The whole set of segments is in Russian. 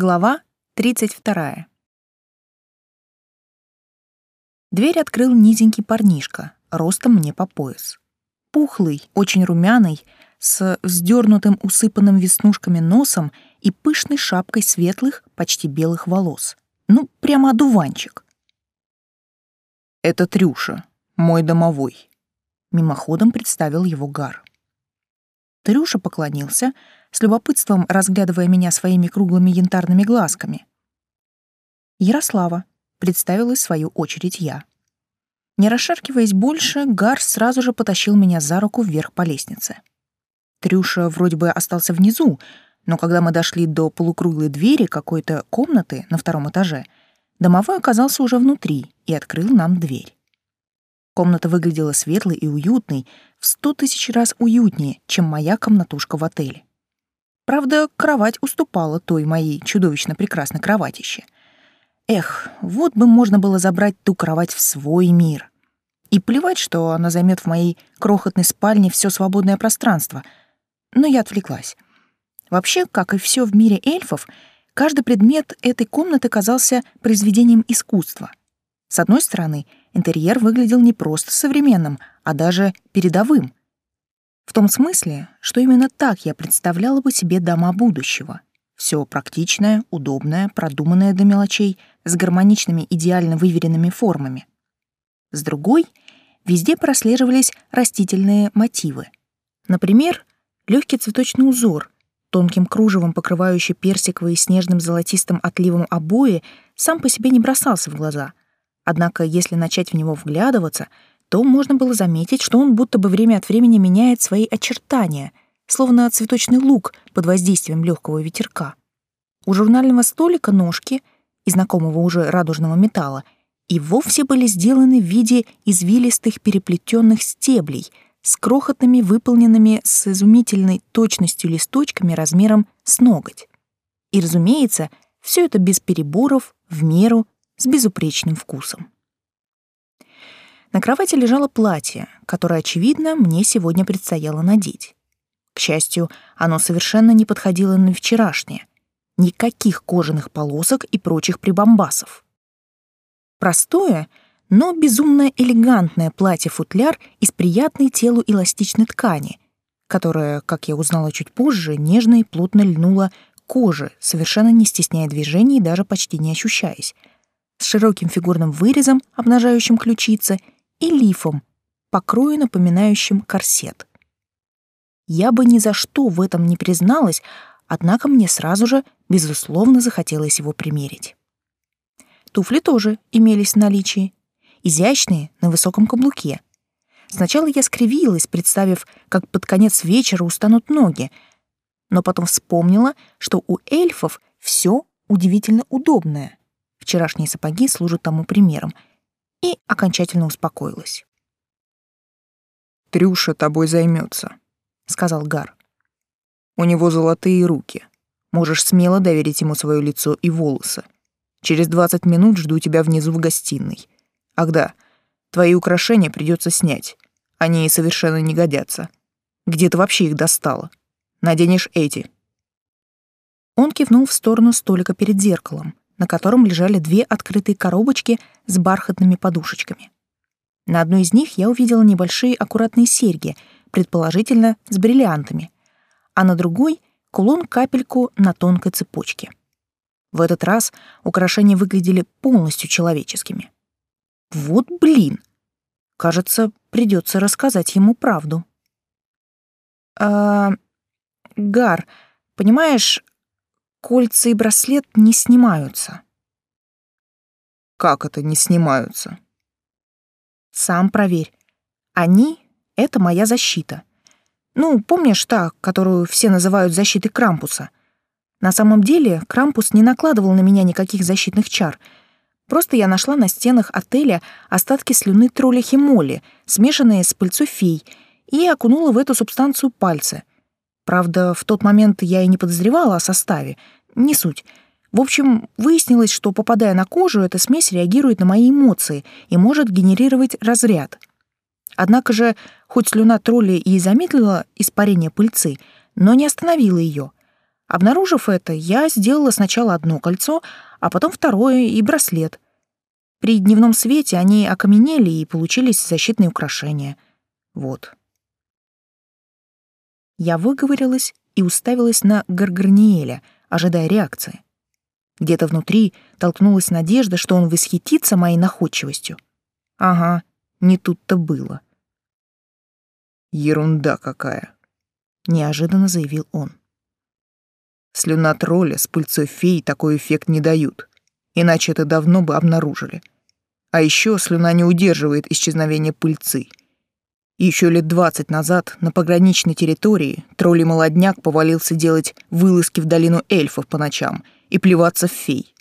Глава 32. Дверь открыл низенький парнишка, ростом мне по пояс. Пухлый, очень румяный, с вздернутым усыпанным веснушками носом и пышной шапкой светлых, почти белых волос. Ну, прямо одуванчик. «Это Трюша, мой домовой», — мимоходом представил его Гар. Трюша поклонился, с любопытством разглядывая меня своими круглыми янтарными глазками. Ярослава, представилась свою очередь я. Не расшаркиваясь больше, Гар сразу же потащил меня за руку вверх по лестнице. Трюша вроде бы остался внизу, но когда мы дошли до полукруглой двери какой-то комнаты на втором этаже, домовой оказался уже внутри и открыл нам дверь. Комната выглядела светлой и уютной, в сто тысяч раз уютнее, чем моя комнатушка в отеле. Правда, кровать уступала той моей чудовищно прекрасной кроватище. Эх, вот бы можно было забрать ту кровать в свой мир. И плевать, что она займет в моей крохотной спальне все свободное пространство. Но я отвлеклась. Вообще, как и все в мире эльфов, каждый предмет этой комнаты казался произведением искусства. С одной стороны, интерьер выглядел не просто современным, а даже передовым. В том смысле, что именно так я представляла бы себе дома будущего. Все практичное, удобное, продуманное до мелочей, с гармоничными идеально выверенными формами. С другой, везде прослеживались растительные мотивы. Например, легкий цветочный узор, тонким кружевом покрывающий персиковые снежным золотистым отливом обои, сам по себе не бросался в глаза — Однако, если начать в него вглядываться, то можно было заметить, что он будто бы время от времени меняет свои очертания, словно цветочный лук под воздействием легкого ветерка. У журнального столика ножки, из знакомого уже радужного металла, и вовсе были сделаны в виде извилистых переплетенных стеблей с крохотными выполненными с изумительной точностью листочками размером с ноготь. И, разумеется, все это без переборов, в меру, с безупречным вкусом. На кровати лежало платье, которое, очевидно, мне сегодня предстояло надеть. К счастью, оно совершенно не подходило на вчерашнее. Никаких кожаных полосок и прочих прибамбасов. Простое, но безумно элегантное платье-футляр из приятной телу эластичной ткани, которое, как я узнала чуть позже, нежно и плотно льнуло коже, совершенно не стесняя движений даже почти не ощущаясь, с широким фигурным вырезом, обнажающим ключицы, и лифом, по крою напоминающим корсет. Я бы ни за что в этом не призналась, однако мне сразу же, безусловно, захотелось его примерить. Туфли тоже имелись в наличии, изящные, на высоком каблуке. Сначала я скривилась, представив, как под конец вечера устанут ноги, но потом вспомнила, что у эльфов все удивительно удобное вчерашние сапоги служат тому примером, и окончательно успокоилась. «Трюша тобой займется, сказал Гар. «У него золотые руки. Можешь смело доверить ему свое лицо и волосы. Через двадцать минут жду тебя внизу в гостиной. Ах да, твои украшения придется снять. Они совершенно не годятся. Где ты вообще их достала? Наденешь эти». Он кивнул в сторону столика перед зеркалом, на котором лежали две открытые коробочки с бархатными подушечками. На одной из них я увидела небольшие аккуратные серьги, предположительно с бриллиантами, а на другой — кулон-капельку на тонкой цепочке. В этот раз украшения выглядели полностью человеческими. Вот блин! Кажется, придется рассказать ему правду. А, Гар, понимаешь, Кольца и браслет не снимаются. Как это не снимаются? Сам проверь. Они — это моя защита. Ну, помнишь та, которую все называют защитой Крампуса? На самом деле Крампус не накладывал на меня никаких защитных чар. Просто я нашла на стенах отеля остатки слюны тролля Химоли, смешанные с пыльцой фей, и окунула в эту субстанцию пальцы. Правда, в тот момент я и не подозревала о составе. Не суть. В общем, выяснилось, что, попадая на кожу, эта смесь реагирует на мои эмоции и может генерировать разряд. Однако же, хоть слюна тролля и замедлила испарение пыльцы, но не остановила ее. Обнаружив это, я сделала сначала одно кольцо, а потом второе и браслет. При дневном свете они окаменели и получились защитные украшения. Вот. Я выговорилась и уставилась на Гаргарниэля, ожидая реакции. Где-то внутри толкнулась надежда, что он восхитится моей находчивостью. Ага, не тут-то было. «Ерунда какая!» — неожиданно заявил он. «Слюна тролля с пыльцой феи такой эффект не дают, иначе это давно бы обнаружили. А еще слюна не удерживает исчезновение пыльцы. Еще лет двадцать назад на пограничной территории тролль-молодняк повалился делать вылазки в долину эльфов по ночам — и плеваться в фей.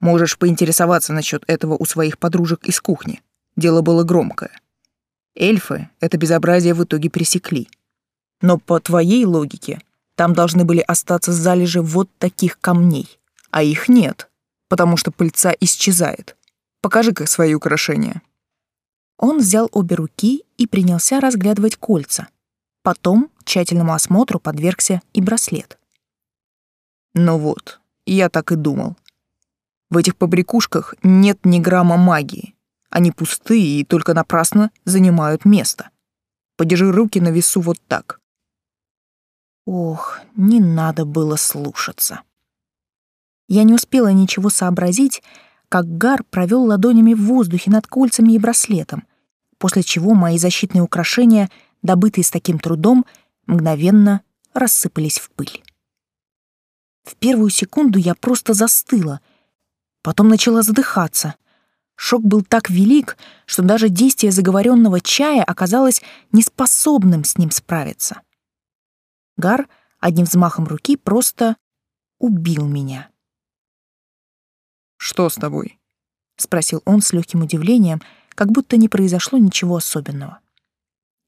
Можешь поинтересоваться насчет этого у своих подружек из кухни. Дело было громкое. Эльфы это безобразие в итоге пресекли. Но по твоей логике, там должны были остаться залежи вот таких камней, а их нет, потому что пыльца исчезает. Покажи-ка свои украшения. Он взял обе руки и принялся разглядывать кольца. Потом тщательному осмотру подвергся и браслет. Ну вот, я так и думал. В этих побрякушках нет ни грамма магии. Они пустые и только напрасно занимают место. Подержи руки на весу вот так. Ох, не надо было слушаться. Я не успела ничего сообразить, как Гар провел ладонями в воздухе над кольцами и браслетом, после чего мои защитные украшения, добытые с таким трудом, мгновенно рассыпались в пыль. В первую секунду я просто застыла. Потом начала задыхаться. Шок был так велик, что даже действие заговоренного чая оказалось неспособным с ним справиться. Гар одним взмахом руки просто убил меня. «Что с тобой?» — спросил он с легким удивлением, как будто не произошло ничего особенного.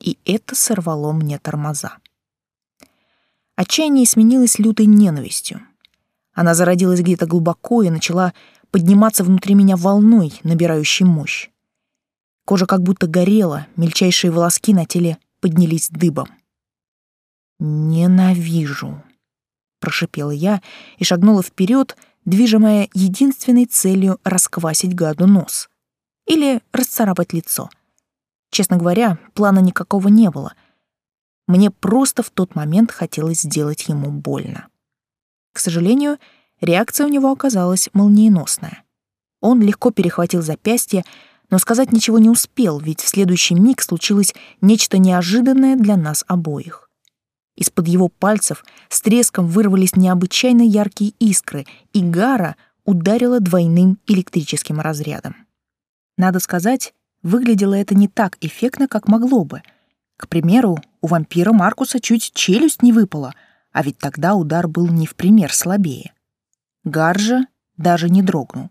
И это сорвало мне тормоза. Отчаяние сменилось лютой ненавистью. Она зародилась где-то глубоко и начала подниматься внутри меня волной, набирающей мощь. Кожа как будто горела, мельчайшие волоски на теле поднялись дыбом. «Ненавижу», — прошипела я и шагнула вперед, движимая единственной целью расквасить гаду нос. Или расцарапать лицо. Честно говоря, плана никакого не было. Мне просто в тот момент хотелось сделать ему больно. К сожалению, реакция у него оказалась молниеносная. Он легко перехватил запястье, но сказать ничего не успел, ведь в следующий миг случилось нечто неожиданное для нас обоих. Из-под его пальцев с треском вырвались необычайно яркие искры, и Гара ударила двойным электрическим разрядом. Надо сказать, выглядело это не так эффектно, как могло бы. К примеру, у вампира Маркуса чуть челюсть не выпала — а ведь тогда удар был не в пример слабее. Гаржа даже не дрогнул.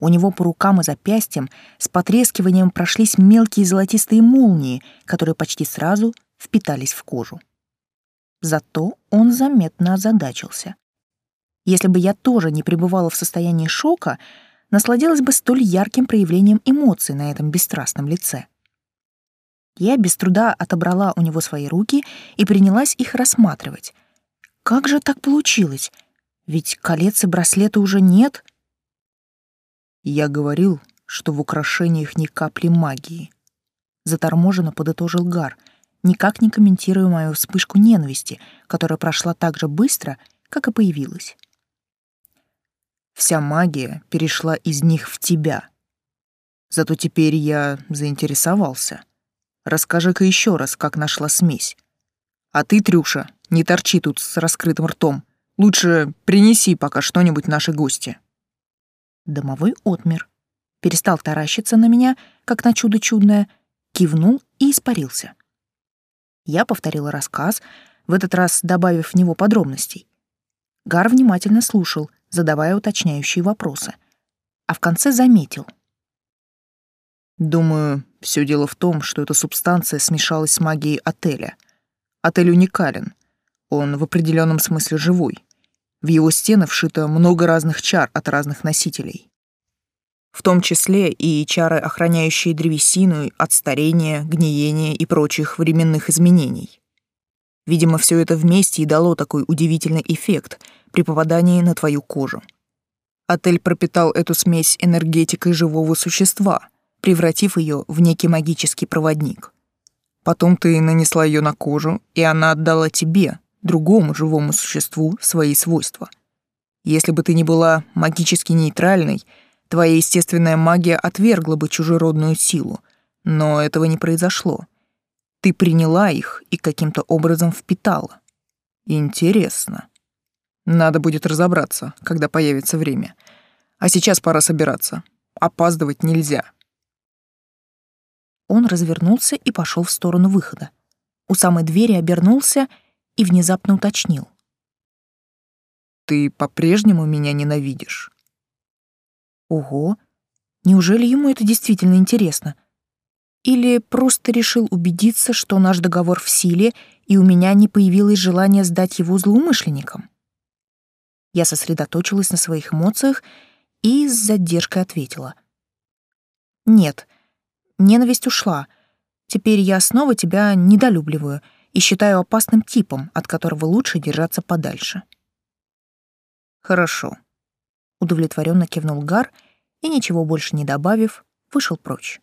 У него по рукам и запястьям с потрескиванием прошлись мелкие золотистые молнии, которые почти сразу впитались в кожу. Зато он заметно озадачился. Если бы я тоже не пребывала в состоянии шока, насладилась бы столь ярким проявлением эмоций на этом бесстрастном лице. Я без труда отобрала у него свои руки и принялась их рассматривать, как же так получилось? Ведь колец и браслета уже нет. Я говорил, что в украшениях ни капли магии. Заторможенно подытожил Гар, никак не комментируя мою вспышку ненависти, которая прошла так же быстро, как и появилась. Вся магия перешла из них в тебя. Зато теперь я заинтересовался. Расскажи-ка еще раз, как нашла смесь. А ты, Трюша, не торчи тут с раскрытым ртом. Лучше принеси пока что-нибудь нашей гости. Домовой отмер, перестал таращиться на меня, как на чудо чудное, кивнул и испарился. Я повторила рассказ, в этот раз добавив в него подробностей. Гар внимательно слушал, задавая уточняющие вопросы. А в конце заметил. «Думаю, все дело в том, что эта субстанция смешалась с магией отеля. Отель уникален. Он в определенном смысле живой. В его стены вшито много разных чар от разных носителей. В том числе и чары, охраняющие древесину от старения, гниения и прочих временных изменений. Видимо, все это вместе и дало такой удивительный эффект при попадании на твою кожу. Отель пропитал эту смесь энергетикой живого существа, превратив ее в некий магический проводник. Потом ты нанесла ее на кожу, и она отдала тебе, другому живому существу, свои свойства. Если бы ты не была магически нейтральной, твоя естественная магия отвергла бы чужеродную силу, но этого не произошло. Ты приняла их и каким-то образом впитала. Интересно. Надо будет разобраться, когда появится время. А сейчас пора собираться. Опаздывать нельзя. Он развернулся и пошел в сторону выхода. У самой двери обернулся и внезапно уточнил. «Ты по-прежнему меня ненавидишь?» «Ого! Неужели ему это действительно интересно? Или просто решил убедиться, что наш договор в силе, и у меня не появилось желания сдать его злоумышленникам?» Я сосредоточилась на своих эмоциях и с задержкой ответила. «Нет, Ненависть ушла. Теперь я снова тебя недолюбливаю и считаю опасным типом, от которого лучше держаться подальше. Хорошо. Удовлетворенно кивнул Гар и, ничего больше не добавив, вышел прочь.